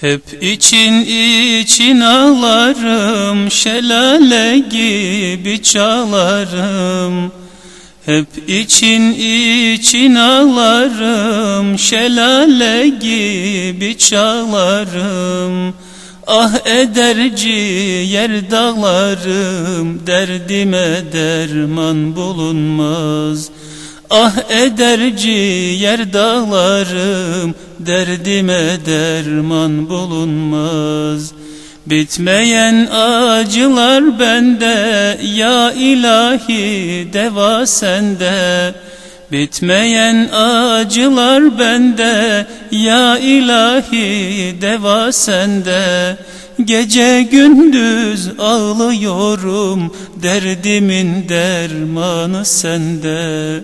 Hep için için ağlarım Şelale gibi çalarım. Hep için için ağlarım Şelale gibi çalarım. Ah ederci yer dağlarım Derdime derman bulunmaz Ah ederci yer dağlarım Derdime derman bulunmaz. Bitmeyen acılar bende Ya ilahi deva sende. Bitmeyen acılar bende Ya ilahi deva sende. Gece gündüz ağlıyorum Derdimin dermanı sende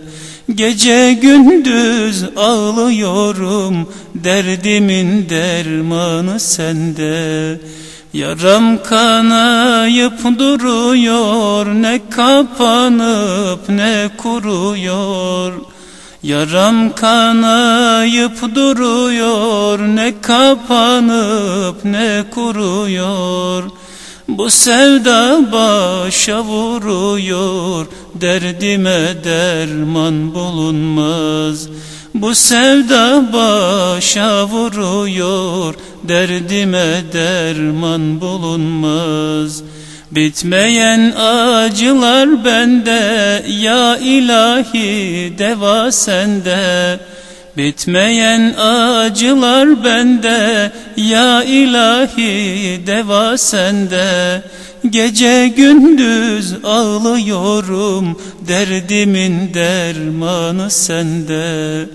Gece gündüz ağlıyorum Derdimin dermanı sende. Yaram kanayıp duruyor Ne kapanıp ne kuruyor. Yaram kanayıp duruyor Ne kapanıp ne kuruyor bu sevda başa vuruyor Derdime derman bulunmaz. Bu sevda başa vuruyor Derdime derman bulunmaz. Bitmeyen acılar bende Ya ilahi deva sende Bitmeyen acılar bende Ya ilahi deva sende. Gece gündüz ağlıyorum Derdimin dermanı sende.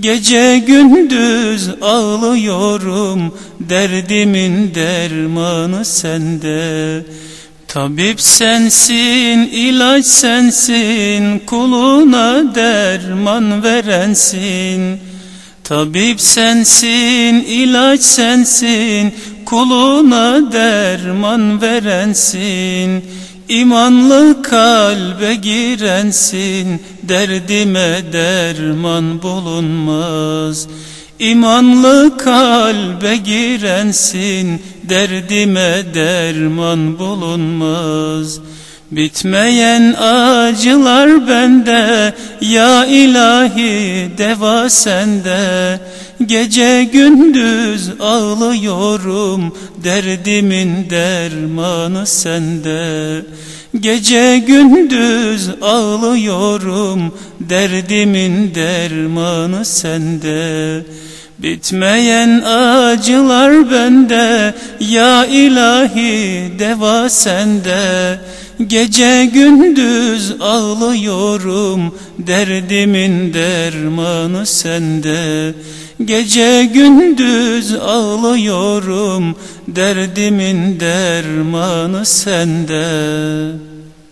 Gece gündüz ağlıyorum Derdimin dermanı sende Tabip sensin, ilaç sensin, kuluna derman verensin. Tabip sensin, ilaç sensin, kuluna derman verensin. İmanlı kalbe girensin, derdime derman bulunmaz. İmanlı kalbe girensin, derdime derman bulunmaz. Bitmeyen acılar bende, ya ilahi deva sende. Gece gündüz ağlıyorum, derdimin dermanı sende. Gece gündüz ağlıyorum, derdimin dermanı sende. Bitmeyen acılar bende, ya ilahi deva sende. Gece gündüz ağlıyorum, derdimin dermanı sende. Gece gündüz ağlıyorum, derdimin dermanı sende.